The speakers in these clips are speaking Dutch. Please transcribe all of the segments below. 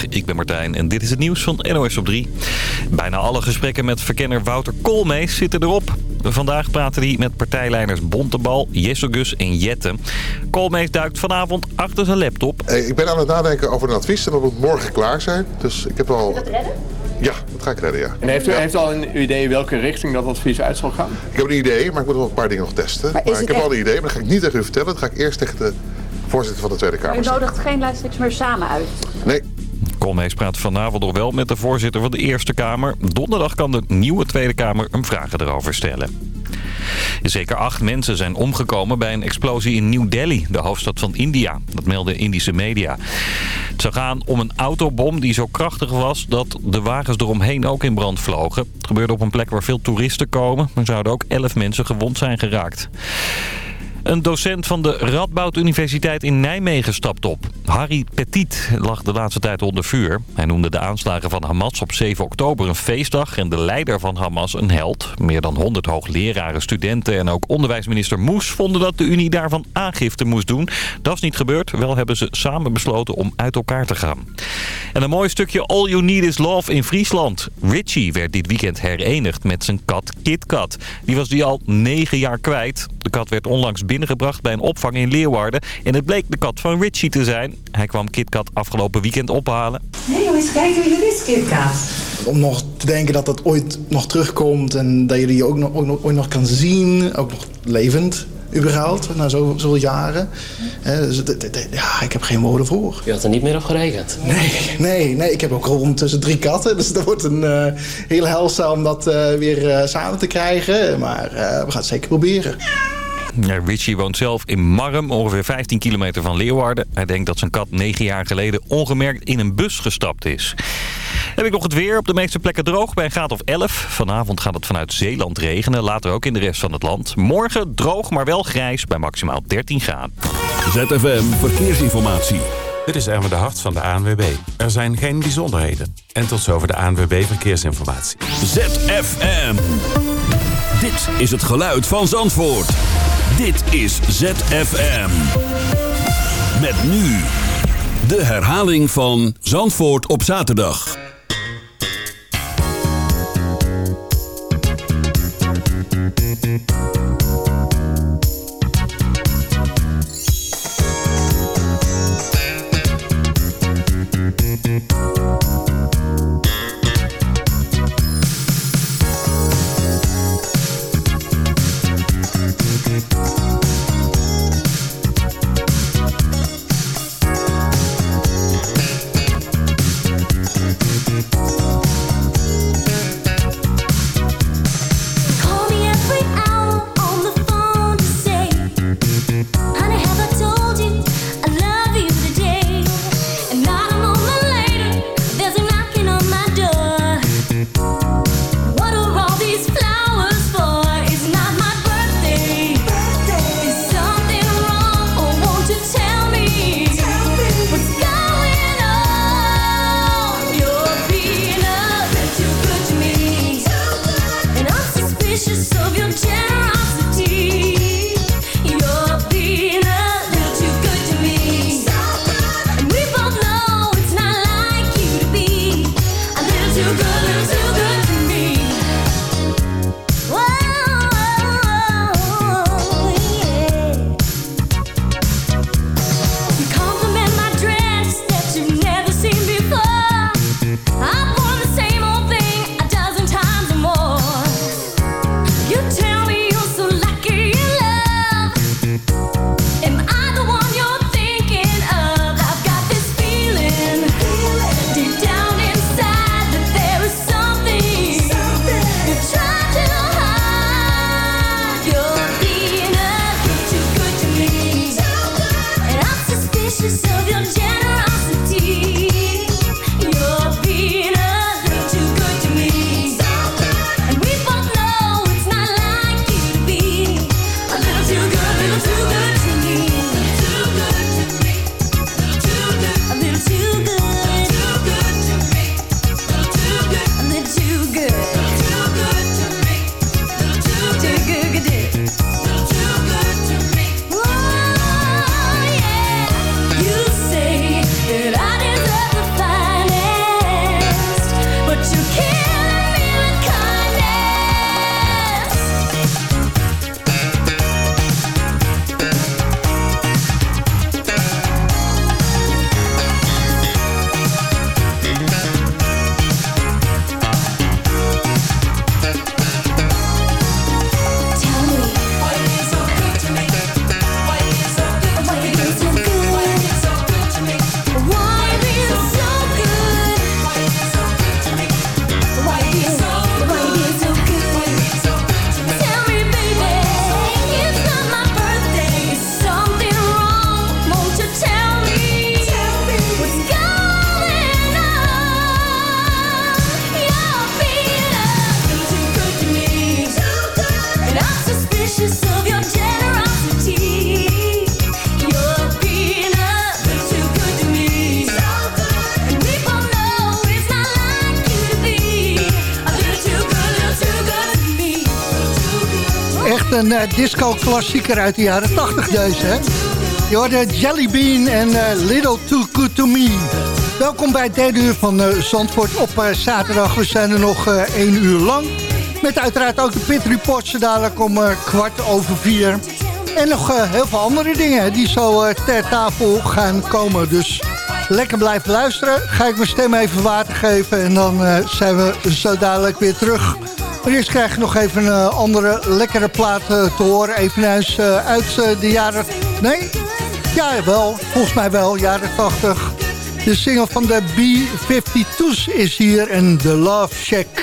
Goedemiddag, ik ben Martijn en dit is het nieuws van NOS op 3. Bijna alle gesprekken met verkenner Wouter Koolmees zitten erop. Vandaag praten hij met partijleiders Bontebal, Jesselgus en Jette. Koolmees duikt vanavond achter zijn laptop. Ik ben aan het nadenken over een advies en dat moet morgen klaar zijn. Dus ik heb al... dat redden? Ja, dat ga ik redden, ja. En heeft u, heeft u al een idee welke richting dat advies uit zal gaan? Ik heb een idee, maar ik moet nog een paar dingen nog testen. Maar, ik heb echt- al een idee, maar dat ga ik niet tegen u vertellen. Dat ga ik eerst tegen de voorzitter van de Tweede Maar Kamer u nodigt geen lijsttrekkers meer samen uit. Nee, Koolmees praat vanavond nog wel met de voorzitter van de Eerste Kamer. Donderdag kan de nieuwe Tweede Kamer hem vragen erover stellen. Zeker acht mensen zijn omgekomen bij een explosie in New Delhi, de hoofdstad van India. Dat melden Indische media. Het zou gaan om een autobom die zo krachtig was dat de wagens eromheen ook in brand vlogen. Het gebeurde op een plek waar veel toeristen komen. Er zouden ook elf mensen gewond zijn geraakt. Een docent van de Radboud Universiteit in Nijmegen stapt op. Harry Petit lag de laatste tijd onder vuur. Hij noemde de aanslagen van Hamas op 7 oktober een feestdag... en de leider van Hamas een held. Meer dan 100 hoogleraren, studenten en ook onderwijsminister Moes... vonden dat de Unie daarvan aangifte moest doen. Dat is niet gebeurd. Wel hebben ze samen besloten om uit elkaar te gaan. En een mooi stukje All You Need Is Love in Friesland. Richie werd dit weekend herenigd met zijn kat KitKat. Die was die al 9 jaar kwijt. De kat werd onlangs binnengebracht bij een opvang in Leeuwarden. En het bleek de kat van Richie te zijn. Hij kwam KitKat afgelopen weekend ophalen. Nee jongens, kijk wie er is, KitKat. Om nog te denken dat dat ooit nog terugkomt en dat je die ook nog, ook nog, ooit nog kan zien. Ook nog levend, überhaupt, na zo- zoveel jaren. Hè, dus ja, ik heb geen woorden voor. Je had er niet meer op gerekend. Nee, nee, nee. Ik heb ook al ondertussen drie katten. Dus dat wordt een eh heel helzaam om dat eh, weer eh, samen te krijgen. Maar eh, we gaan het zeker proberen. Ja, Richie woont zelf in Marm, ongeveer 15 kilometer van Leeuwarden. Hij denkt dat zijn kat 9 jaar geleden ongemerkt in een bus gestapt is. Heb ik nog het weer. Op de meeste plekken droog bij een graad of 11. Vanavond gaat het vanuit Zeeland regenen. Later ook in de rest van het land. Morgen droog, maar wel grijs bij maximaal 13 graden. ZFM Verkeersinformatie. Dit is Erwin de Hart van de ANWB. Er zijn geen bijzonderheden. En tot zover de ANWB Verkeersinformatie. ZFM. Dit is het geluid van Zandvoort. Dit is ZFM. Met nu de herhaling van Zandvoort op zaterdag. Een uh, disco-klassieker uit de jaren 80 deze, hè? Je hoorde Jelly Bean en uh, Little Too Good To Me. Welkom bij het derde uur van uh, Zandvoort op zaterdag. We zijn er nog één uur lang. Met uiteraard ook de Pit Reports dadelijk om kwart over vier. En nog heel veel andere dingen die zo ter tafel gaan komen. Dus lekker blijven luisteren. Ga ik mijn stem even water geven en dan zijn we zo dadelijk weer terug... Eerst krijg je nog even een andere lekkere plaat te horen. Eveneens uh, uit de jaren... Nee? Ja, wel. Volgens mij wel. Jaren 80. De single van de B-52's is hier en The Love Shack.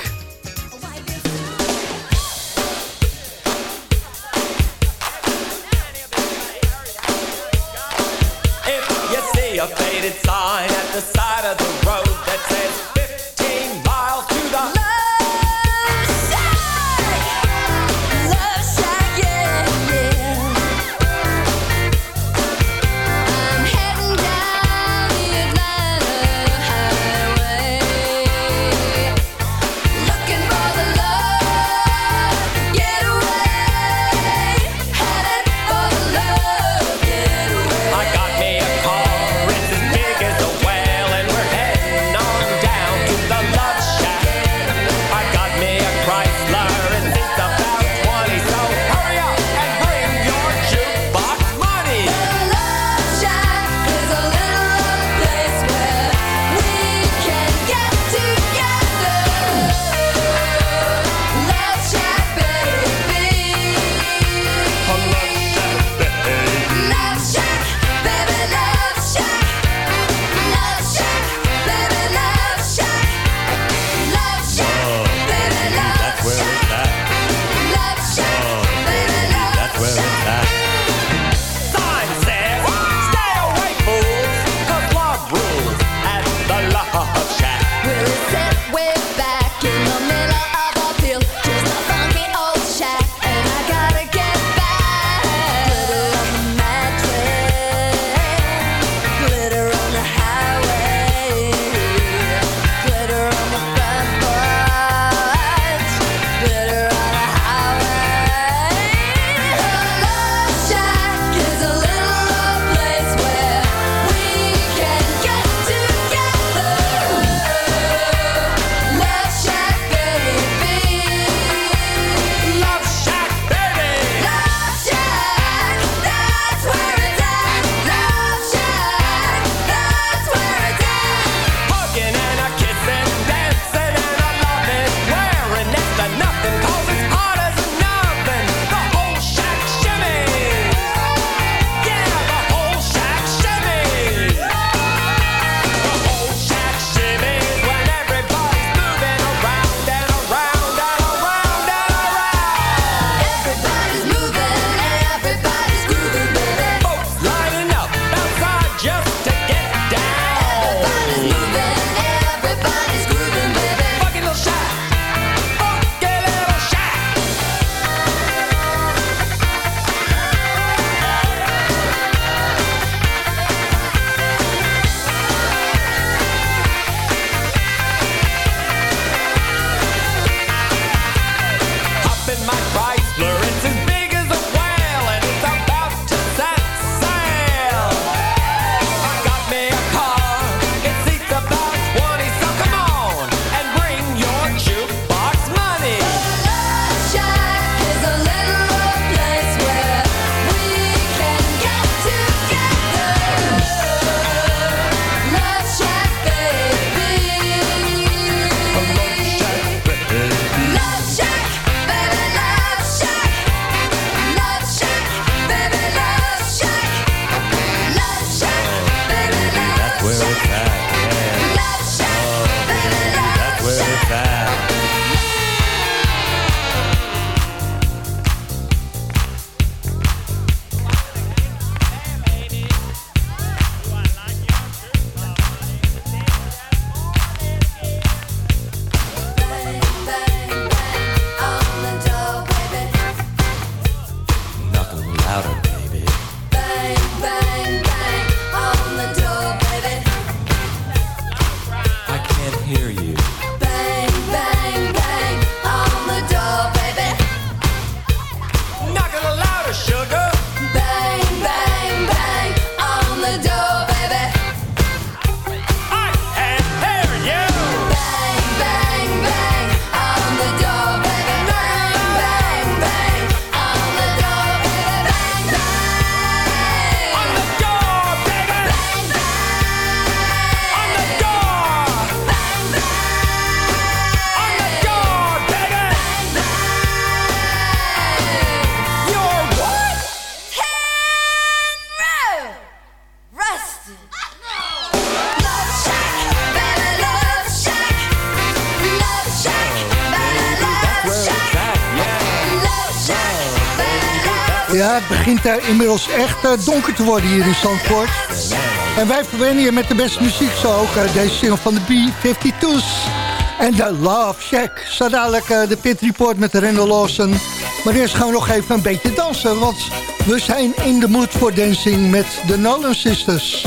Begint inmiddels echt uh, donker te worden hier in Zandvoort. En wij verwennen je met de beste muziek, zo ook uh, deze single van de B-52's. En de Love Shack. Zo dadelijk de Pit Report met Randall Lawson. Maar eerst gaan we nog even een beetje dansen, want we zijn in de mood voor dancing met de Nolan Sisters.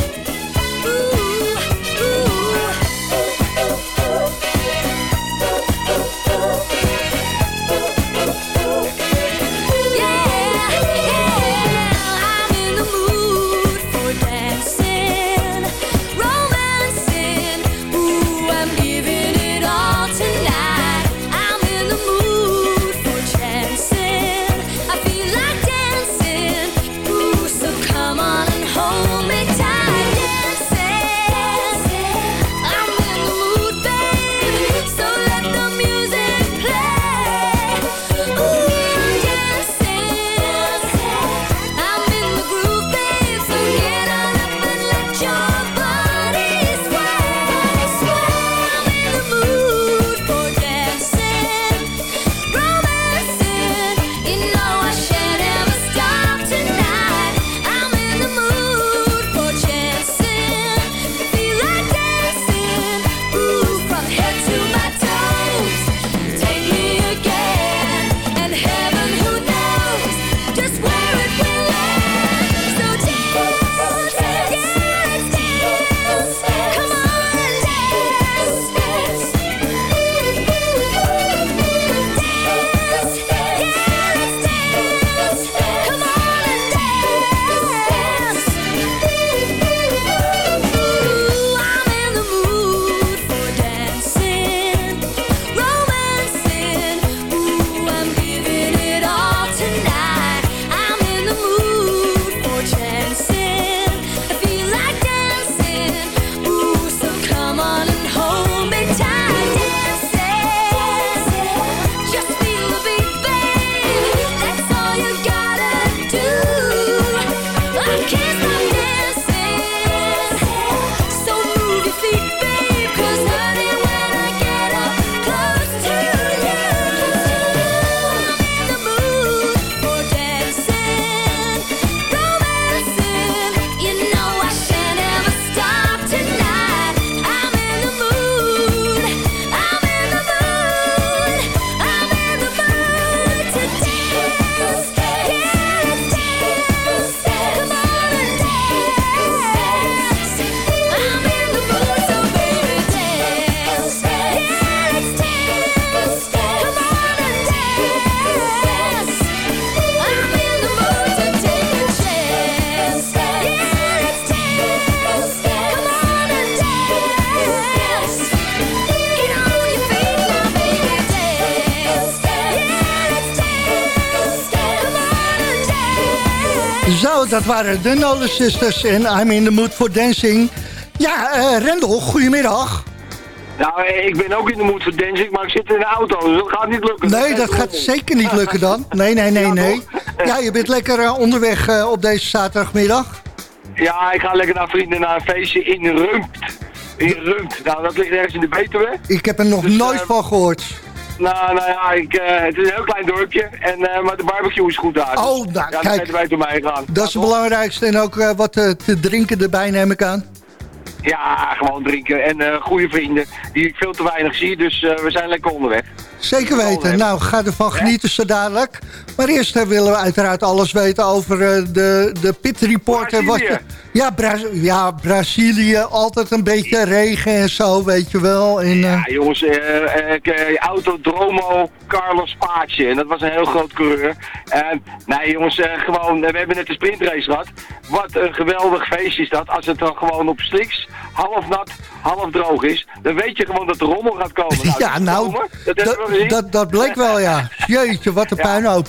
Dat waren de Nolan Sisters en I'm in the mood for dancing. Ja, uh, Rendel, goedemiddag. Nou, ik ben ook in de mood voor dancing, maar ik zit in de auto, dus dat gaat niet lukken. Nee, dat gaat zeker niet lukken dan. Nee, nee, nee, nee. Ja, je bent lekker onderweg op deze zaterdagmiddag. Ja, ik ga lekker naar vrienden naar een feestje in Rumpt. In Rumpt. Nou, dat ligt ergens in de Betuwe. Ik heb er nog dus, nooit van gehoord. Nou, nou ja, ik, uh, het is een heel klein dorpje, en, uh, maar de barbecue is goed daar. Oh, nou, ja, kijk. wij door mij gaan. Dat is het belangrijkste. En ook uh, wat te drinken erbij neem ik aan. Ja, gewoon drinken. En goede vrienden die ik veel te weinig zie, dus we zijn lekker onderweg. Zeker weten. Nou, ga ervan genieten zo dadelijk. Maar eerst willen we uiteraard alles weten over de, de pit reporter. Wat je, ja, Bra ja, Brazilië, altijd een beetje regen en zo, weet je wel. En, ja, jongens, uh, uh, Autodromo Carlos Paatje. En dat was een heel groot coureur. En nee, jongens, gewoon, we hebben net een sprintrace gehad. Wat een geweldig feestje is dat. Als het dan gewoon op sliks, half nat, half droog is. Dan weet je gewoon dat de rommel gaat komen. Nou, ja, nou, dat, dat, dat, bleek wel, ja. Jeetje, wat een ja. puinhoop.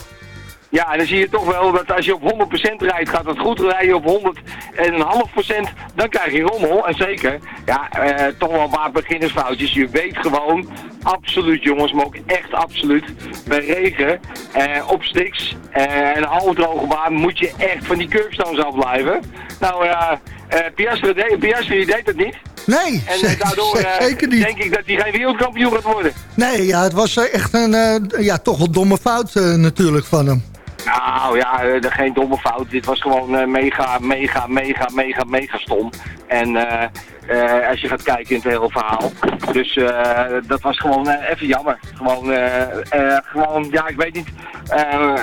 Ja, en dan zie je toch wel dat als je op 100% rijdt, gaat het goed. Rij je op 100 en een half procent, dan krijg je rommel. En zeker, ja, eh, toch wel een paar beginnersfoutjes. Je weet gewoon, absoluut jongens, maar ook echt absoluut, bij regen, eh, op sticks eh, en een halfdroge baan moet je echt van die curbstones afblijven. Nou ja, uh, Piastri, deed, Piastri deed het niet. Nee, en daardoor zeker niet. denk ik dat hij geen wereldkampioen gaat worden. Nee, ja, het was echt een ja, toch wel domme fout natuurlijk van hem. Nou ja, eh, geen domme fout. Dit was gewoon eh, mega, mega, mega, mega, mega stom. En eh, eh, als je gaat kijken in het hele verhaal. Dus eh, dat was gewoon eh, even jammer. Gewoon, eh, eh, gewoon, ja, ik weet niet eh,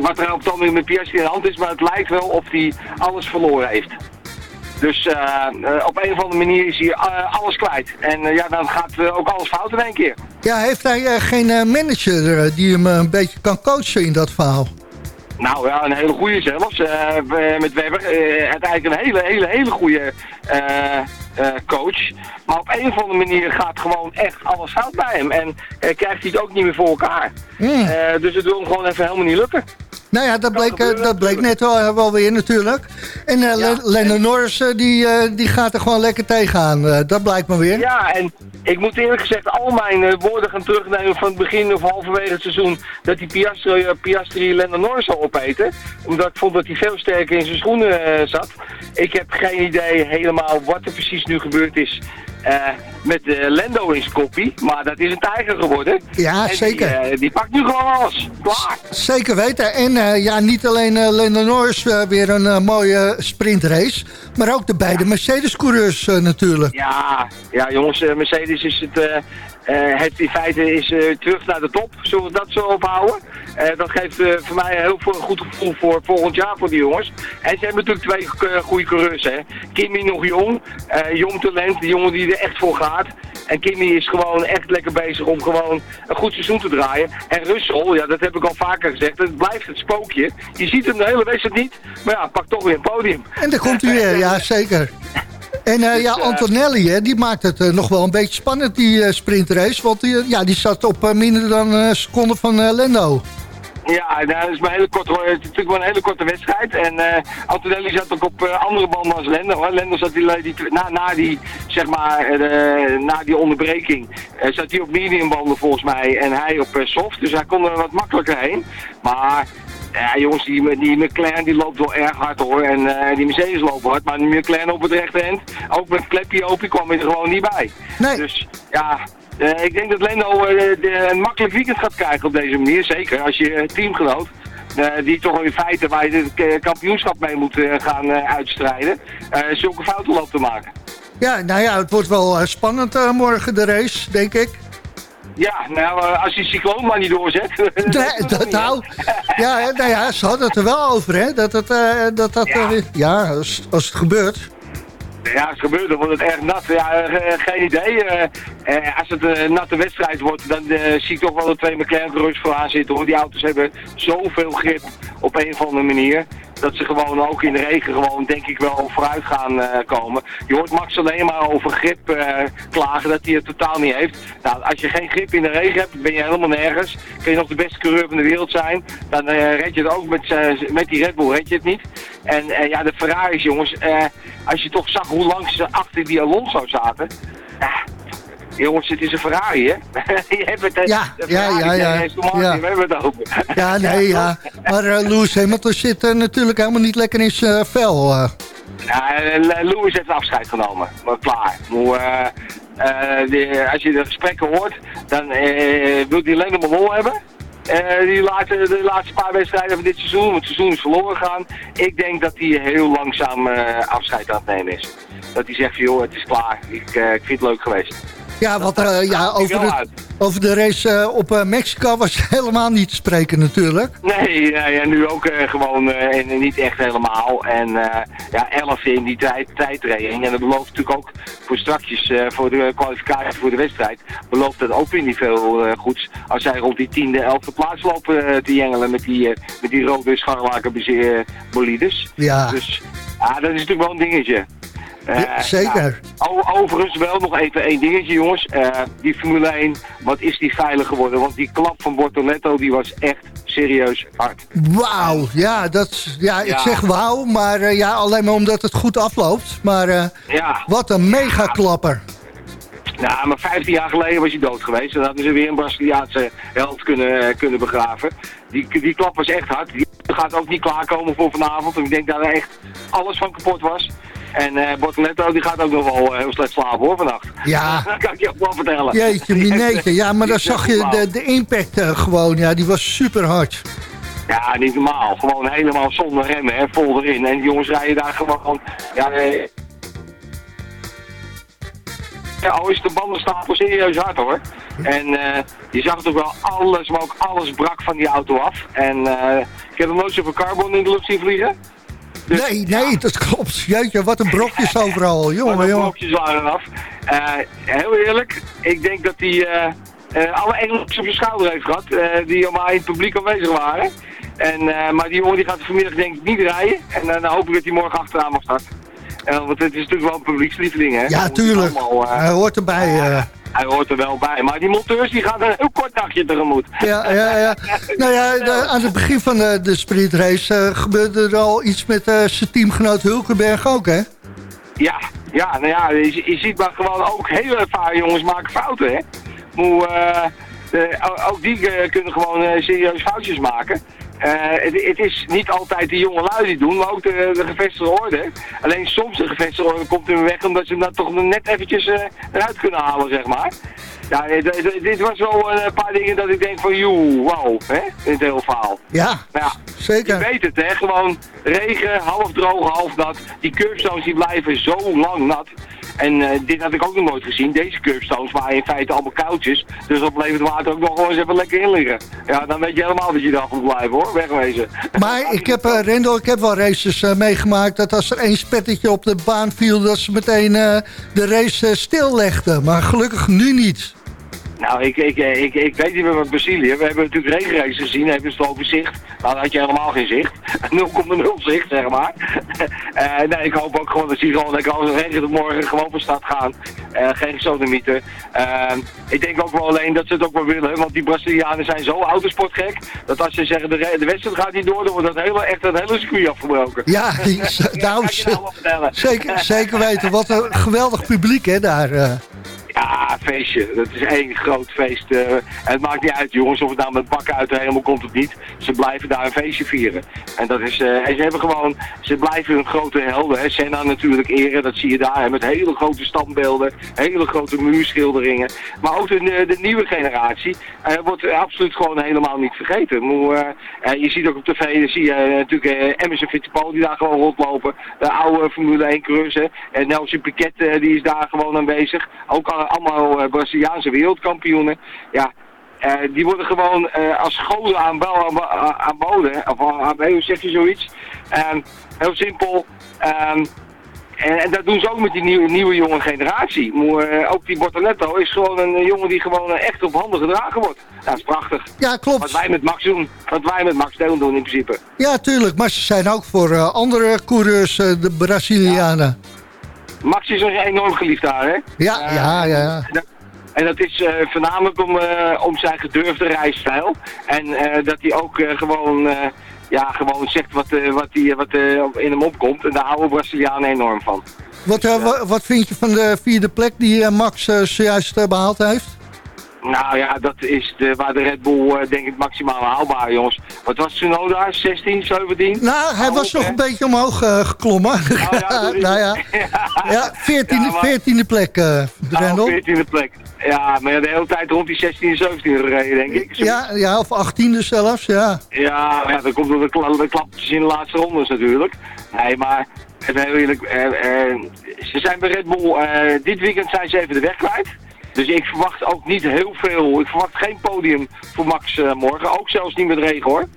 wat er op moment met Piastri in de hand is, maar het lijkt wel of hij alles verloren heeft. Dus eh, eh, op een of andere manier is hij eh, alles kwijt. En ja, dan gaat ook alles fout in één keer. Ja, heeft hij geen manager die hem een beetje kan coachen in dat verhaal? Nou ja, een hele goede zelfs. we- met Webber. eh, uiteindelijk een hele, hele, hele goede coach. Maar op een of andere manier gaat gewoon echt alles fout bij hem. En krijgt hij het ook niet meer voor elkaar. Hmm. Dus het wil hem gewoon even helemaal niet lukken. Nou ja, dat bleek, eh, gebeuren, dat bleek net wel, wel weer natuurlijk. En eh Ja. Len- Lennon Norris eh, die, die gaat er gewoon lekker tegenaan. Dat blijkt maar weer. Ja, en ik moet eerlijk gezegd al mijn woorden gaan terugnemen van het begin of halverwege het seizoen dat die Piastri, uh, Piastri Lennon Norris zou opeten. Omdat ik vond dat hij veel sterker in zijn schoenen zat. Ik heb geen idee helemaal wat er precies nu gebeurd is met eh, Lendo in zijn koppie. Maar dat is een tijger geworden. Ja, En zeker. Die, eh, die pakt nu gewoon alles. Klaar. Zeker weten. En eh, ja, niet alleen eh Lennon Norris eh, weer een eh, mooie sprintrace. Maar ook de beide Mercedes-coureurs eh, natuurlijk. Ja, ja jongens, eh, Mercedes is het, eh, heeft in feite is, eh, terug naar de top. Zullen we dat zo ophouden? Eh, dat geeft voor mij heel veel een goed gevoel voor volgend jaar voor die jongens. En ze hebben natuurlijk twee goede coureurs. Hè. Kimmy nog jong, jong talent, de jongen die er echt voor gaat. En Kimmy is gewoon echt lekker bezig om gewoon een goed seizoen te draaien. En Russell, ja, dat heb ik al vaker gezegd, het blijft het spookje. Je ziet hem de hele wedstrijd niet, maar ja, pak toch weer een podium. En daar komt weer, ja zeker. En eh, ja, Antonelli, hè, die maakt het eh, nog wel een beetje spannend, die eh, sprintrace. Want die, eh, ja, die zat op eh, minder dan een seconde van eh, Lendo. Ja, nou, dat is maar een hele korte, het is natuurlijk wel een hele korte wedstrijd. En eh Antonelli zat ook op eh, andere banden als Lender. Hoor. Lender zat die, die, na, na die, zeg maar, eh, na die onderbreking, eh, zat hij op medium banden volgens mij en hij op eh, soft. Dus hij kon er wat makkelijker heen. Maar ja, jongens, die, die McLaren die loopt wel erg hard hoor. En eh, die Mercedes loopt hard. Maar die McLaren op het rechte eind, ook met klepje open, kwam hij er gewoon niet bij. Nee. Dus ja, eh, ik denk dat Lendo eh, de- een makkelijk weekend gaat krijgen op deze manier. Zeker als je teamgenoot, die toch in feite waar je het kampioenschap mee moet gaan uitstrijden, zulke fouten loopt te maken. Ja, nou ja, het wordt wel spannend morgen de race, denk ik. Ja, nou, eh, als die cycloon maar niet doorzet. Nee, dat, nou, ja, nou ja, ze hadden het er wel over, hè. Dat het, eh, dat, dat, Ja. eh, ja als, als het gebeurt. Ja, het gebeurt, dan wordt het erg nat. Ja, geen idee. Als het een natte wedstrijd wordt, dan zie ik toch wel de twee McLaren-coureurs vooraan zitten. Hoor. Die auto's hebben zoveel grip op een of andere manier. Dat ze gewoon ook in de regen gewoon, denk ik wel, vooruit gaan eh, komen. Je hoort Max alleen maar over grip eh, klagen dat hij het totaal niet heeft. Nou, als je geen grip in de regen hebt, ben je helemaal nergens. Kun je nog de beste coureur van de wereld zijn. Dan eh, red je het ook met, met die Red Bull, red je het niet. En ja, de Ferraris, jongens. als je toch zag hoe lang ze achter die Alonso zaten. Ja, jongens, het is een Ferrari, hè? je hebt het, eh, Ja, de ja, Ferrari ja, ja, ja. We hebben het over. Ja, nee, ja. Maar eh, Lewis Hamilton zit eh, natuurlijk helemaal niet lekker in zijn eh, vel. eh. Ja, eh, Lewis heeft afscheid genomen. Maar klaar. Eh, eh, als je de gesprekken hoort, dan eh, wil hij alleen maar wol hebben. Eh, die laatste, de laatste paar wedstrijden van dit seizoen, want het seizoen is verloren gegaan. Ik denk dat hij heel langzaam eh, afscheid aan het nemen is. Dat hij zegt, joh, het is klaar. Ik, eh, ik vind het leuk geweest. Ja, want eh, ja, over, de, over de race eh, op eh, Mexico was helemaal niet te spreken natuurlijk. Nee, nee en nu ook gewoon en niet echt helemaal. En ja, 11 in die tijd, tijdtraining. En dat belooft natuurlijk ook voor strakjes, voor de kwalificatie voor de wedstrijd, belooft dat ook weer niet veel goeds. Als zij rond die tiende, elfde plaats lopen te jengelen met die, met die rode scharlaken bolides. Ja. Dus ja, dat is natuurlijk wel een dingetje. Ja, zeker. nou, overigens wel nog even één dingetje jongens. Eh, die Formule 1, wat is die veilig geworden? Want die klap van Bortoletto die was echt serieus hard. Wauw, ja, dat, ja, ik Ja. zeg wauw, maar eh, ja, alleen maar omdat het goed afloopt. Maar eh, Ja, wat een megaklapper. nou, maar 15 jaar geleden was hij dood geweest. En dan hadden ze weer een Braziliaanse held kunnen, kunnen begraven. Die, die klap was echt hard. Die gaat ook niet klaarkomen voor vanavond. Ik denk dat er echt alles van kapot was. En eh Bortoletto die gaat ook nog wel eh, heel slecht slapen hoor vannacht. Ja. dat kan ik je ook wel vertellen. Jeetje, mineke. Ja, maar dan zag je de, de impact eh, gewoon. Ja, die was super hard. Ja, niet normaal. Gewoon helemaal zonder remmen, hè, vol erin. En die jongens rijden daar gewoon... Ja, eh, ja, al is de bandenstapel serieus hard hoor. En je zag toch wel alles, maar ook alles brak van die auto af. En ik heb nog nooit zoveel carbon in de lucht zien vliegen. Dus- Nee, nee, dat klopt. Jeetje, wat een brokjes overal. Jongen, de jongen. blokjes waren af. Eh, heel eerlijk, ik denk dat hij eh, eh, alle Engels op zijn schouder heeft gehad, eh, die allemaal in het publiek aanwezig waren. En, maar die jongen die gaat vanmiddag denk ik niet rijden. En dan hoop ik dat hij morgen achteraan mag starten. Want het is natuurlijk wel een publiekslieveling, hè? Ja, tuurlijk. allemaal, Hij hoort erbij. Eh. hij hoort er wel bij. Maar die monteurs die gaan een heel kort dagje tegemoet. Ja, ja, ja. Nou ja, de- aan het begin van de, de sprintrace eh, gebeurde er al iets met eh, zijn teamgenoot Hulkenberg ook, hè? Ja, ja, nou ja, je, je ziet maar gewoon ook heel ervaren jongens maken fouten, hè. Eh, o- ook die eh, kunnen gewoon eh, serieus foutjes maken. Eh, het, het is niet altijd de jonge lui die doen, maar ook de, de gevestigde orde. Alleen soms de gevestigde orde komt in weg omdat ze hem dan toch net eventjes eh, eruit kunnen halen, zeg maar. Ja, dit, was wel een paar dingen dat ik denk van, joe, wow, hè, in het hele verhaal. Ja, ja, zeker. je weet het, hè? Gewoon regen, half droog, half nat. Die curbstones die blijven zo lang nat. En eh, dit had ik ook nog nooit gezien. Deze curbstones waren in feite allemaal koudjes. Dus dat bleef het water ook nog gewoon eens even lekker in liggen. Ja, dan weet je helemaal dat je daar moet blijven hoor. Wegwezen. Maar ik heb, eh Rendel, ik heb wel races eh, meegemaakt dat als er één spettetje op de baan viel... dat ze meteen de race stillegden. Maar gelukkig nu niet. Nou, ik, ik, ik, ik weet niet meer met Brazilië. We hebben natuurlijk regenraces gezien. Hebben ze het over zicht. Nou, dan had je helemaal geen zicht. 0,0 zicht, zeg maar. Eh, nee, ik hoop ook gewoon dat ze gewoon lekker als het regent morgen gewoon van stad gaan. Eh, geen gesodemieter. Eh, ik denk ook wel alleen dat ze het ook wel willen. Want die Brazilianen zijn zo autosportgek. Dat als ze zeggen de, de wedstrijd gaat niet door, dan wordt dat hele, echt het hele circuit afgebroken. Ja, nou, nou zeker, zeker weten. Wat een geweldig publiek, hè, daar. Eh. Ja, feestje. Dat is één groot feest. eh. en het maakt niet uit, jongens, of het nou met bakken uit de hemel komt of niet. Ze blijven daar een feestje vieren. En dat is, eh, en ze hebben gewoon, ze blijven hun grote helden. Hè. Senna natuurlijk eren, dat zie je daar. Met hele grote standbeelden, hele grote muurschilderingen. Maar ook de, de nieuwe generatie eh, wordt absoluut gewoon helemaal niet vergeten. Eh, eh, je ziet ook op tv, zie je eh, natuurlijk eh, Emerson Fittipaldi die daar gewoon rondlopen. De oude Formule 1 coureurs. En Nelson Piquet eh, die is daar gewoon aanwezig. Ook al- allemaal eh, Braziliaanse wereldkampioenen. Ja, eh, die worden gewoon eh, als goden aanbo- aan- aanboden. Of aan, hoe zeg je zoiets? Ehm, heel simpel. Ehm, en, en dat doen ze ook met die nieuwe, nieuwe jonge generatie. Eh, ook die Bortoletto is gewoon een eh, jongen die gewoon eh, echt op handen gedragen wordt. Dat is prachtig. Ja, Wat klopt. wij met Max doen. Wat wij met Max Deel doen in principe. Ja, tuurlijk. Maar ze zijn ook voor eh, andere coureurs, eh, de Brazilianen. Max is een enorm geliefd daar, hè? Ja, Eh, ja, ja. En dat- is eh, voornamelijk om, eh, om zijn gedurfde rijstijl. En dat hij ook gewoon, ja, gewoon zegt wat, wat, die, wat in hem opkomt. En daar houden Brazilianen enorm van. Wat, wa- wat vind je van de vierde plek die Max zojuist eh, behaald heeft? Nou ja, dat is de, waar de Red Bull eh, denk ik maximaal haalbaar, jongens. Wat was Tsunoda? 16, 17? Nou, hij was nog een beetje omhoog eh, geklommen. Oh, ja, nou ja, ja 14e, Ja, maar- 14e plek, eh Rendel. 14e plek. Ja, maar de hele tijd rond die 16, 17 gereden, denk ik. Ja, ja, of 18e zelfs, ja. Ja, ja, dan komt er de, kla- de klapjes in de laatste rondes natuurlijk. Nee, maar heel eerlijk, ze zijn bij Red Bull, dit weekend zijn ze even de weg kwijt. Dus ik verwacht ook niet heel veel, ik verwacht geen podium voor Max eh, morgen. Ook zelfs niet met regen hoor.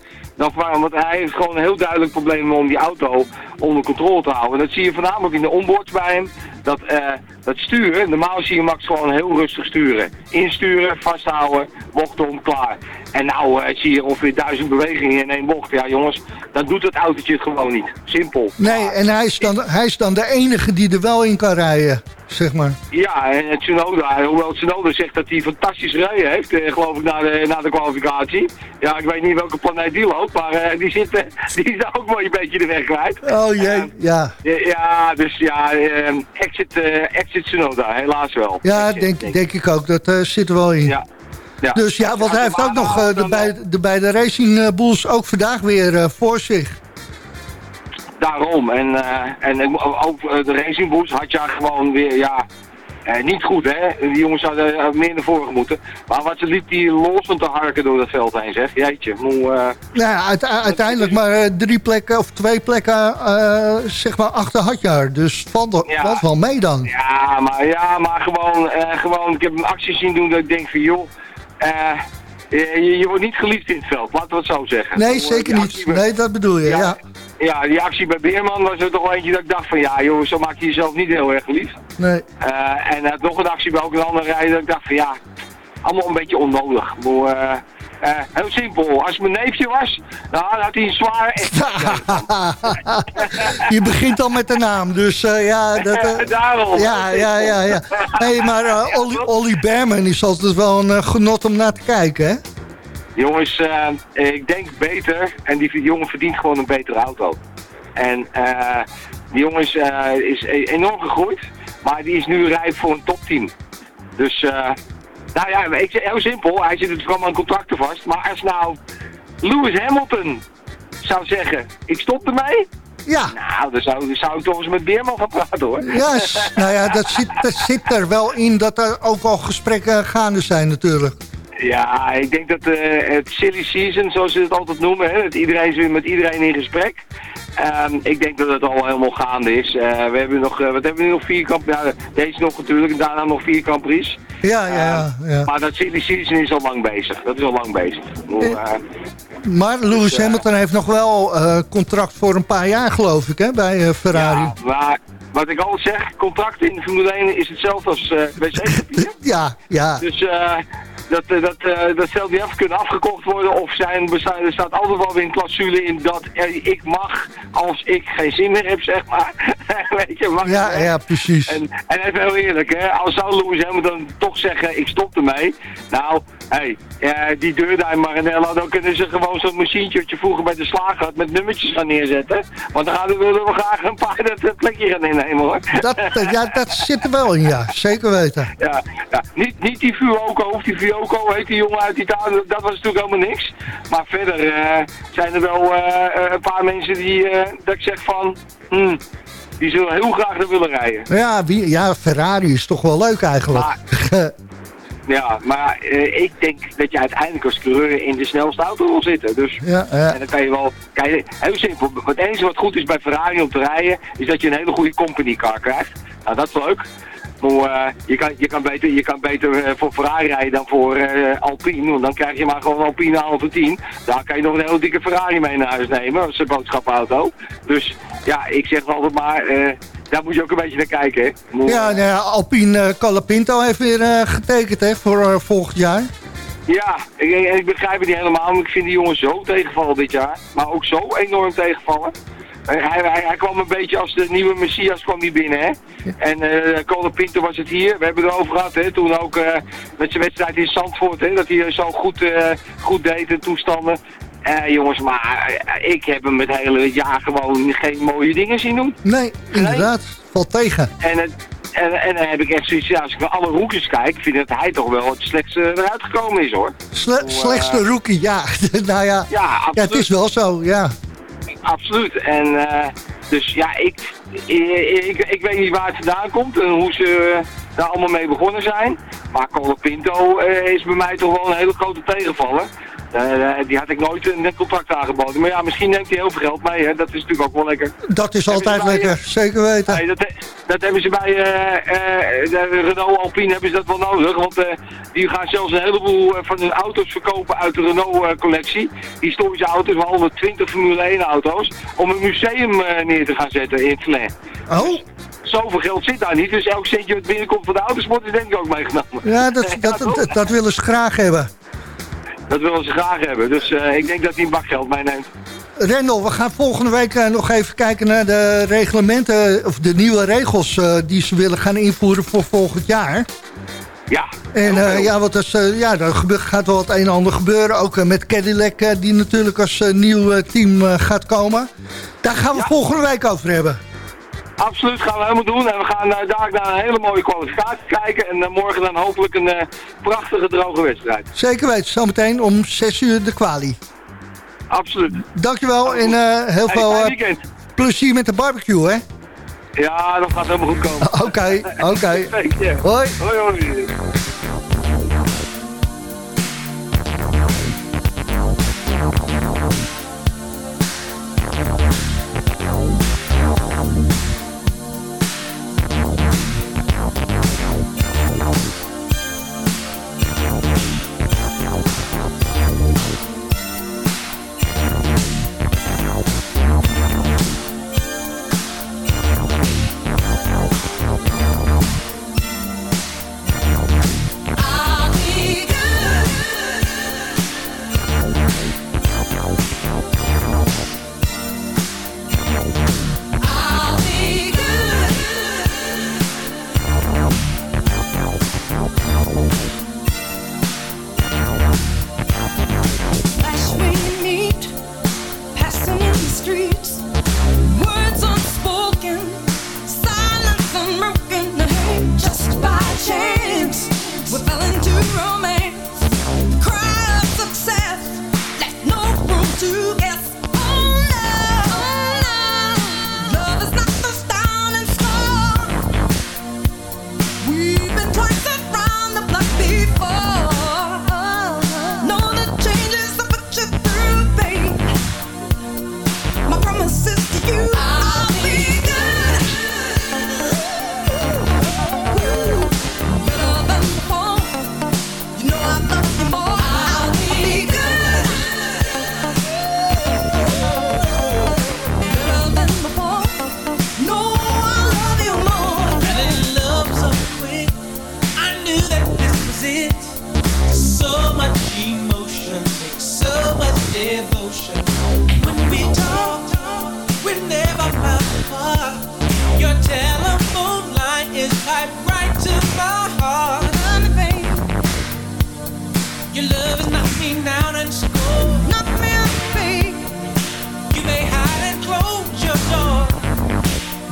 Want hij heeft gewoon een heel duidelijk probleem om die auto onder controle te houden. En dat zie je voornamelijk in de onboards bij hem. Dat, eh, dat sturen, normaal zie je Max gewoon heel rustig sturen. Insturen, vasthouden, bocht om, klaar. En nou eh, zie je ongeveer duizend bewegingen in één bocht. Ja jongens, dan doet het autootje gewoon niet. Simpel. Nee, en hij is, dan, hij is dan de enige die er wel in kan rijden, zeg maar. Ja, en Tsunoda, hoewel Tsunoda zegt dat hij fantastisch gereden heeft, eh, geloof ik, na de, na de kwalificatie. Ja, ik weet niet welke planeet die loopt, maar eh, die, zit, eh, die is ook wel een beetje de weg kwijt. Oh jee, ja. Ja, dus ja, eh, exit, exit Tsunoda, helaas wel. Ja, Exit, denk, denk ik ook. Dat zit er wel in. Ja. Ja. Dus ja, want hij heeft ook nog de, beide, de beide Racing eh, Bulls ook vandaag weer voor zich. Daarom. En, eh, en ook eh, de Racing Bulls had je gewoon weer, ja... Eh, niet goed, hè? Die jongens zouden eh, meer naar voren moeten. Maar wat ze liep die los om te harken door dat veld heen, zeg. Jeetje, moe... ja, uite- uiteindelijk maar drie plekken of twee plekken zeg maar achter Hadjar. Dus valt, Ja. valt wel mee dan. Ja, maar, ja, maar gewoon, gewoon, ik heb een actie zien doen dat ik denk van, joh, je, je wordt niet geliefd in het veld, laten we het zo zeggen. Nee, Hoe, zeker niet. bij- Nee, dat bedoel je, ja. Ja. Ja, die actie bij Beerman was er toch wel eentje dat ik dacht van, ja joh, zo maak je jezelf niet heel erg geliefd. Nee. Eh, en nog een actie bij ook een andere rijder dat ik dacht van, ja, allemaal een beetje onnodig. Eh, eh, heel simpel, als het mijn neefje was, nou, dan had hij een zwaar je begint al met de naam, dus eh, ja. Dat, Daarom. Ja, ja, ja. ja. Hey, maar Olly, Olly Berman is altijd wel een genot om naar te kijken, hè? Jongens, ik denk beter. En die jongen verdient gewoon een betere auto. En die jongen is, is e- enorm gegroeid. Maar die is nu rijp voor een topteam. Dus, eh, nou ja, ik, zeg heel simpel. Hij zit natuurlijk allemaal aan contracten vast. Maar als nou Lewis Hamilton zou zeggen, ik stop ermee. Ja. Nou, dan zou, dan zou ik toch eens met Beerman gaan praten hoor. Ja, nou ja, dat zit, dat zit er wel in dat er ook al gesprekken gaande zijn natuurlijk. Ja, ik denk dat eh, het silly season, zoals ze het altijd noemen, hè, dat iedereen is weer met iedereen in gesprek. Ehm, ik denk dat het al helemaal gaande is. Eh, we hebben nog, eh, wat hebben we nu nog vier kamp? Ja, deze nog natuurlijk en daarna nog vier Grand Prix. Ja, ja, ja. ja. Maar dat silly season is al lang bezig. Dat is al lang bezig. Bedoel, eh, Maar Lewis Dus, eh, Hamilton heeft nog wel eh, contract voor een paar jaar, geloof ik, hè, bij eh, Ferrari. ja, maar wat ik altijd zeg, contract in de Formule 1 is hetzelfde als eh wc-papier. Ja, ja. Dus eh, dat, eh, dat, eh, dat zal niet even kunnen afgekocht worden. Of zijn, er staat altijd wel weer een clausule in dat ik mag, als ik geen zin meer heb, zeg maar. Weet je, mag Ja, ja, precies. En, en even heel eerlijk, hè, als zou Lewis Hamilton toch zeggen, ik stop ermee. Nou, hé, hey, die deur daar in Maranello, dan kunnen ze gewoon zo'n machientje wat je vroeger bij de slager had met nummertjes gaan neerzetten. Want dan gaan we, willen we graag een paar dat plekje gaan innemen hoor. Dat, ja, dat zit er wel in, ja. Zeker weten. Ja, ja. Niet, niet die Fuoco of die Fioco heet die jongen uit Italië, dat was natuurlijk helemaal niks. Maar verder eh, zijn er wel eh, eh, een paar mensen die, dat ik zeg van, hmm, die zullen heel graag er willen rijden. Ja, wie, ja, Ferrari is toch wel leuk eigenlijk. Ja, maar ik denk dat je uiteindelijk als coureur in de snelste auto wil zitten. Dus, Ja, ja. En dan kan je wel, kijk, heel simpel, het enige wat goed is bij Ferrari om te rijden, is dat je een hele goede company car krijgt. Nou, dat is leuk. Maar eh, je, kan, je, kan beter, je kan beter eh, voor Ferrari rijden dan voor eh, Alpine, want dan krijg je maar gewoon Alpine van 10. Daar kan je nog een hele dikke Ferrari mee naar huis nemen, als een boodschappenauto. Dus ja, ik zeg altijd maar, daar moet je ook een beetje naar kijken. Hè. Ja, nou ja, Alpine Colapinto heeft weer getekend hè, voor volgend jaar. Ja, ik, ik, begrijp het niet helemaal, want ik vind die jongen zo tegenvallen dit jaar. Maar ook zo enorm tegenvallen. Hij, hij, hij kwam een beetje als de nieuwe Messias kwam die binnen, hè. En eh Colin Pinto was het hier. We hebben het erover gehad, hè. Toen ook eh, met zijn wedstrijd in Zandvoort, hè. Dat hij zo goed, eh, goed deed en toestanden. Jongens, maar ik heb hem het hele jaar gewoon geen mooie dingen zien doen. Nee, inderdaad. Valt tegen. En, het, en, en dan heb ik echt zoiets, ja, als ik naar alle roekjes kijk, vind ik dat hij toch wel het slechtste eruit gekomen is, hoor. Sle- Hoe, slechtste eh, rookie, ja. nou ja. Ja, ja, het is wel zo, ja. Absoluut. En eh, dus ja, ik, ik, ik, ik weet niet waar het vandaan komt en hoe ze eh, daar allemaal mee begonnen zijn. Maar Colo Pinto eh, is bij mij toch wel een hele grote tegenvaller. Eh, die had ik nooit een contract aangeboden. Maar ja, misschien neemt hij heel veel geld mee. Hè. Dat is natuurlijk ook wel lekker. Dat is altijd bij, lekker, zeker weten. Nee, dat, dat hebben ze bij eh, eh, Renault Alpine hebben ze dat wel nodig. Want eh, die gaan zelfs een heleboel eh, van hun auto's verkopen uit de Renault eh, collectie. Historische auto's, wel 120 Formule 1 auto's. Om een museum eh, neer te gaan zetten in Flens. Oh? Zoveel geld zit daar niet. Dus elk centje wat binnenkomt van de autosport is denk ik ook meegenomen. Ja, dat, dat, dat, dat willen ze graag hebben. Dat willen ze graag hebben. Dus eh, ik denk dat hij een bak geld meeneemt. Rendel, we gaan volgende week eh, nog even kijken naar de reglementen, of de nieuwe regels eh, die ze willen gaan invoeren voor volgend jaar. Ja. En eh, ja, wat is, eh, ja, er gaat wel het een en ander gebeuren. Ook eh, met Cadillac, eh, die natuurlijk als eh, nieuw eh, team eh, gaat komen. Daar gaan we volgende week over hebben. Absoluut, gaan we helemaal doen. En we gaan eh, daar naar een hele mooie kwalificatie kijken. En eh, morgen dan hopelijk een eh, prachtige droge wedstrijd. Zeker weten, zometeen om 6 uur de kwalie. Absoluut. Dankjewel en eh, heel veel plezier met de barbecue, hè? Ja, dat gaat helemaal goed komen. Oké, oké. Je. Hoi. Hoi, hoi.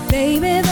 Baby,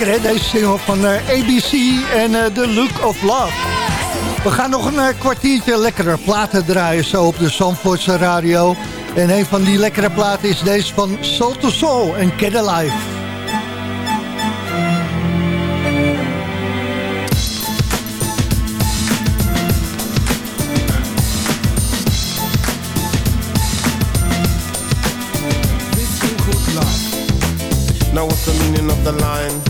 Deze single van eh, ABC en eh, The Look of Love. We gaan nog een eh, kwartiertje lekkere platen draaien zo op de Zandvoortse radio. En een van die lekkere platen is deze van Soul to Soul en Get Alive. Now what's the meaning of the line?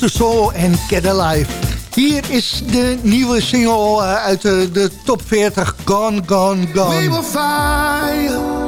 To Soul en Get Alive. Hier is de nieuwe single eh, uit de, de top 40, Gone, Gone, Gone. fire,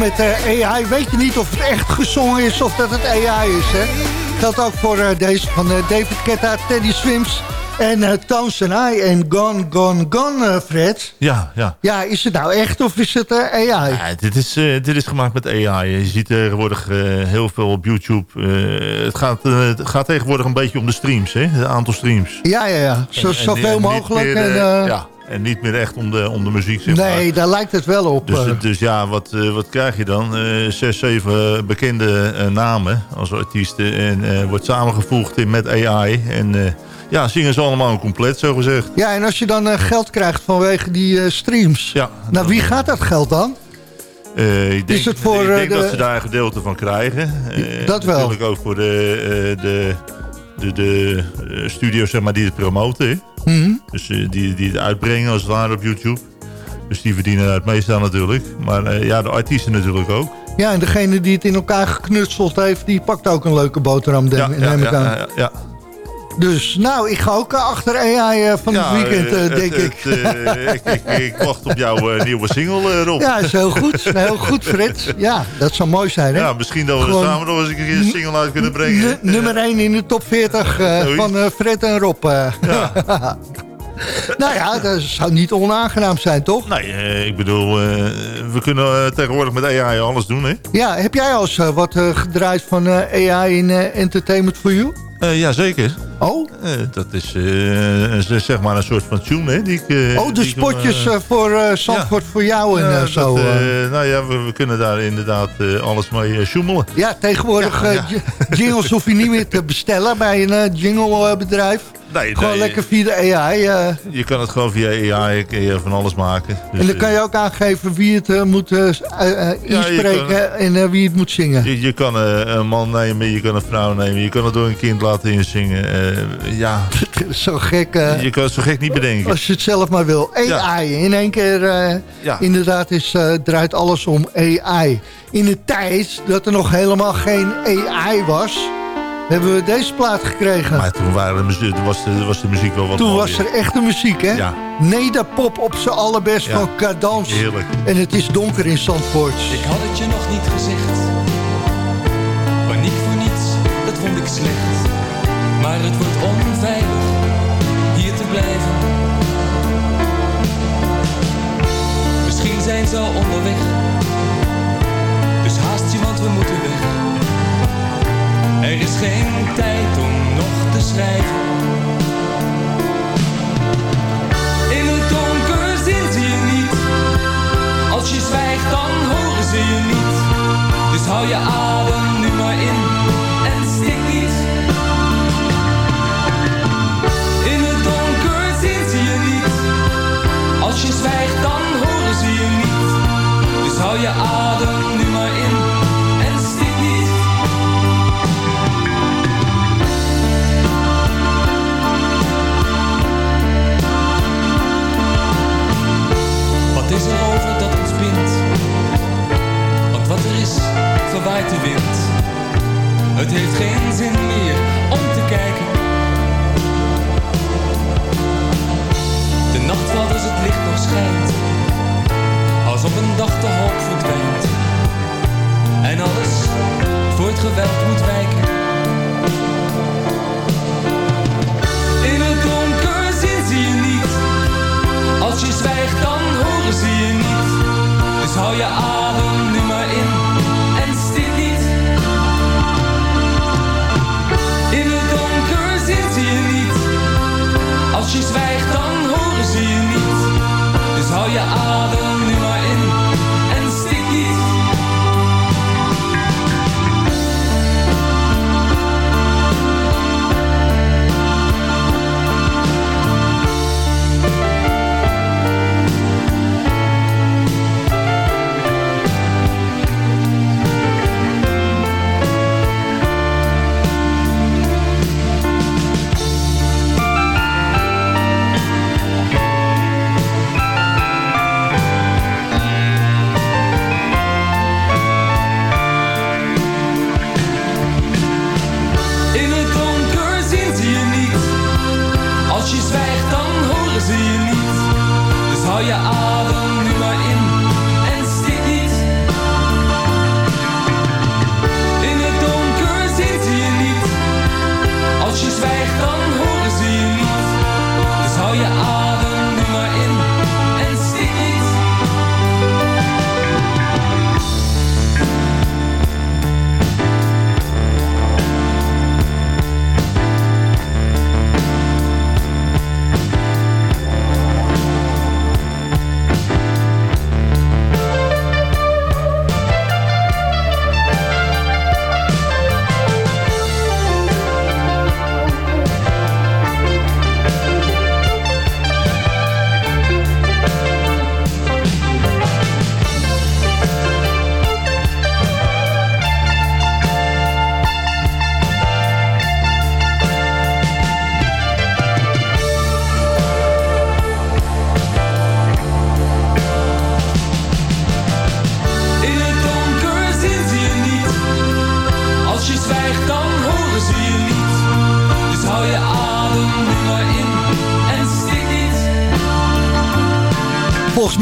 met eh, AI weet je niet of het echt gezongen is of dat het AI is. Hè? Geldt ook voor eh, deze van eh, David Ketta, Teddy Swims en Tones and I en Gone, Gone, Gone, Fred. Ja, ja. Ja, is het nou echt of is het AI? Ja, dit, is, dit is gemaakt met AI. Je ziet tegenwoordig heel veel op YouTube. Het, gaat, het gaat tegenwoordig een beetje om de streams, hè? het aantal streams. Ja, ja, ja. Zo, En- en- zoveel en mogelijk. meer, en, ja, en niet meer echt om de, om de muziek, zeg maar. nee, daar lijkt het wel op. Dus, eh. dus ja, wat, eh, wat krijg je dan? Eh, zes, zeven bekende namen als artiesten. En wordt samengevoegd in, met AI. En ja, zingen ze allemaal compleet, zo gezegd. Ja, en als je dan geld krijgt vanwege die streams. Ja, nou, wie gaat dat geld dan? Ik denk, Is het voor, ik denk de- dat ze daar een gedeelte van krijgen. Dat wel. Natuurlijk ook voor de, de, de, de eh, studio's zeg maar, die het promoten. Mhm. Dus eh, die, die het uitbrengen als het ware op YouTube. Dus die verdienen daar het meeste aan natuurlijk. Maar eh, ja, de artiesten natuurlijk ook. Ja, en degene die het in elkaar geknutseld heeft, die pakt ook een leuke boterham, denk- ja, neem ik ja, aan. ja, ja. Dus, nou, ik ga ook eh, achter AI eh, van Ja, het weekend, eh, het- denk ik. ik, ik. Ik wacht op jouw nieuwe single, Rob. Ja, is heel goed. Heel goed, Frits. Ja, dat zou mooi zijn, hè? Ja, misschien dat we Gewoon samen nog eens een keer een single uit kunnen brengen. Nu- nummer 1 in de top 40 eh, Zoiets. van Fred en Rob. eh. nou ja, dat zou niet onaangenaam zijn, toch? Nee, ik bedoel, we kunnen tegenwoordig met AI alles doen, hè? Ja, heb jij al eens wat gedraaid van AI in Entertainment for You? Eh ja, zeker. Oh? dat is eh, zeg maar een soort van tune, hè? Die ik, eh, oh, de ik, spotjes eh, eh, voor eh Zandvoort voor jou en eh, dat, zo. eh, eh. nou ja, we, we kunnen daar inderdaad eh, alles mee eh, sjoemelen. Ja, tegenwoordig eh, jingles hoef je niet meer te bestellen bij een eh, jinglebedrijf. Nee, Gewoon nee, lekker via de AI. eh. Je kan het gewoon via AI je van alles maken. Dus, en dan eh, kan je ook aangeven wie het eh, moet eh, eh, eh, je inspreken kan- en eh, wie het moet zingen. Je, je kan eh, een man nemen, je kan een vrouw nemen, je kan het door een kind laten inzingen. eh, ja, zo gek. eh, je kan het zo gek niet bedenken. Als je het zelf maar wil. AI. In één keer, eh, Ja. inderdaad, is, eh, draait alles om AI. In de tijd dat er nog helemaal geen AI was, hebben we deze plaat gekregen. Maar toen, waren de muziek, toen was, de, was de muziek wel wat Toen mooier. was er echte muziek, hè? Ja. Nederpop op zijn allerbest Ja. van Cadans. Heerlijk. En het is donker in Zandvoort. Ik had het je nog niet gezegd. Paniek voor niets, dat vond ik slecht. Maar het wordt onveilig hier te blijven. Misschien zijn ze al onderweg. Dus haast je, want we moeten weg. Er is geen tijd om nog te schrijven. In het donker zien ze je niet. Als je zwijgt, dan horen ze je niet. Dus hou je adem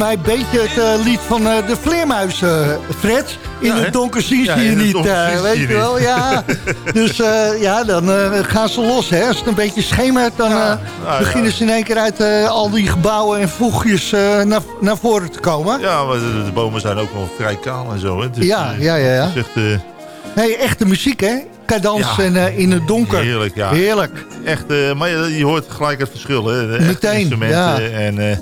mij een beetje het eh, lied van eh, de vleermuizen, Fred. In Ja, het donker zien Ja, je niet, eh, weet je wel. Ja. Dus eh, ja, dan eh, gaan ze los. Hè. Als het een beetje schemert, dan eh, nou beginnen ze in één keer uit eh, al die gebouwen en voegjes eh, naar, naar voren te komen. Ja, maar de, de bomen zijn ook wel vrij kaal en zo. Hè. Dus, Ja, eh, ja, ja, ja. echt, eh, Nee, echte muziek, hè? Cadans Ja. en eh, in het donker. Heerlijk, ja. Heerlijk. echt, eh, maar je, je hoort gelijk het verschil. Hè. De Meteen, instrumenten. ja. En eh,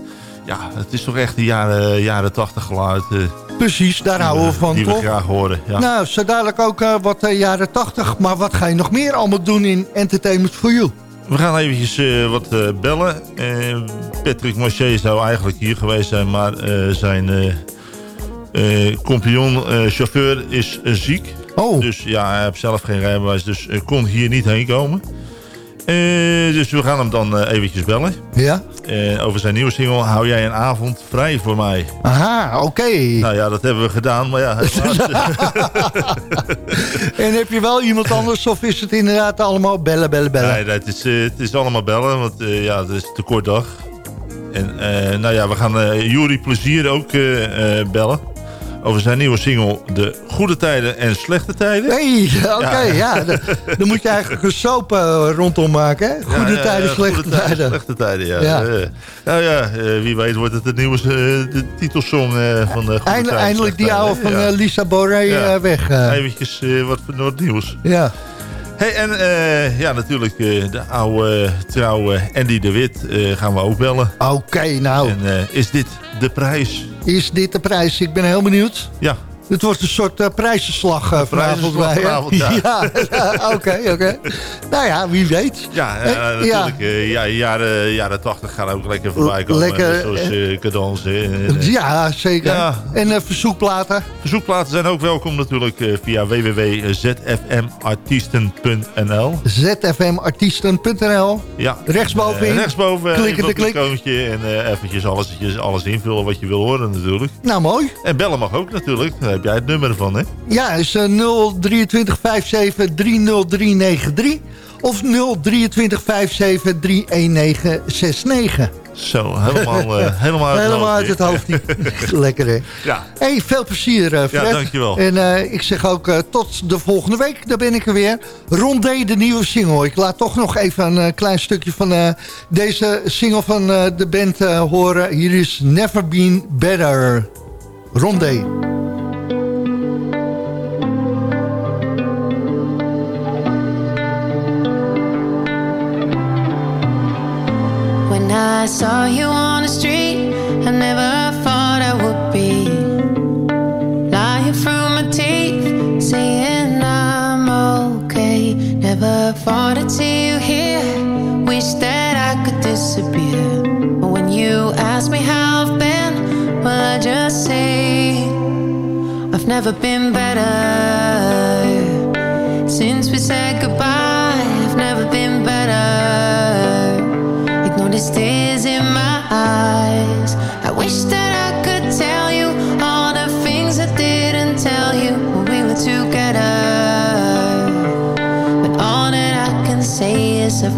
ja, het is toch echt de jaren, jaren 80 geluid. eh, Precies, daar houden we van, die we toch? graag horen. Ja. Nou, zo dadelijk ook eh, wat eh, jaren 80. Maar wat ga je nog meer allemaal doen in Entertainment for You? We gaan eventjes wat bellen. Patrick Mochet zou eigenlijk hier geweest zijn, maar zijn compagnon, chauffeur, is ziek. Oh. Dus ja, hij heeft zelf geen rijbewijs, dus kon hier niet heen komen. Eh, dus we gaan hem dan eh, eventjes bellen. Ja? Eh, over zijn nieuwe single, Hou jij een avond vrij voor mij. Aha, oké. Nou ja, dat hebben we gedaan, maar ja. En heb je wel iemand anders of is het inderdaad allemaal bellen, bellen, bellen? Nee, nee, het, is, het is allemaal bellen, want ja, het is te kort dag. En nou ja, we gaan Jury Plezier ook bellen. Over zijn nieuwe single De Goede Tijden en Slechte Tijden. Nee, oké, ja. Ja. Dan, moet je eigenlijk een soap eh, rondom maken, hè? Goede Ja, tijden, slechte goede tijden, tijden. Slechte tijden, ja. Ja. Nou ja, eh, wie weet wordt het de nieuwe eh, de titelsong van de Goede Eind- Tijden, eindelijk die oude van Lisa Boré weg. Eventjes wat, wat nieuws. ja. Hey, en eh, ja, natuurlijk eh, de oude trouwe Andy de Wit eh, gaan we ook bellen. Oké, nou. En is dit de prijs? Is dit de prijs? Ik ben heel benieuwd. Ja. Het wordt een soort eh, prijzenslag eh, vanavond. vanavond, ja. ja. Oké, oké. Nou ja, wie weet. Ja, Eh, natuurlijk. ja, jaren, jaren 80 gaan ook lekker voorbij komen. Lekker, Zoals Ja, zeker. Ja. En verzoekplaten. Verzoekplaten zijn ook welkom natuurlijk via www.zfmartiesten.nl. zfmartiesten.nl Ja. Rechtsbovenin. Eh, rechtsboven. Klikken de klik. En eventjes alles, alles invullen wat je wil horen natuurlijk. Nou, mooi. En bellen mag ook natuurlijk. Heb jij het nummer van, hè? Ja, is eh, 023 57 30393 of 023 57 31969. Zo, helemaal, eh, helemaal uit het Helemaal hoofd, uit het hoofd. Lekker, hè? Ja. Hey, veel plezier, eh, Fred. Ja, dankjewel. En eh, ik zeg ook eh, tot de volgende week. Daar ben ik er weer. Rondé, de nieuwe single. Ik laat toch nog even een eh, klein stukje van eh, deze single van eh, de band eh, horen. Hier is Never Been Better. Rondé. Saw you on the street, I never thought I would be lying through my teeth, saying I'm okay. Never thought I'd see you here. Wish that I could disappear. But when you ask me how I've been, well, I just say I've never been better. Since we said goodbye,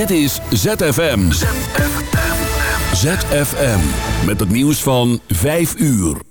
Dit is ZFM. ZFM. Met het nieuws van 5 uur.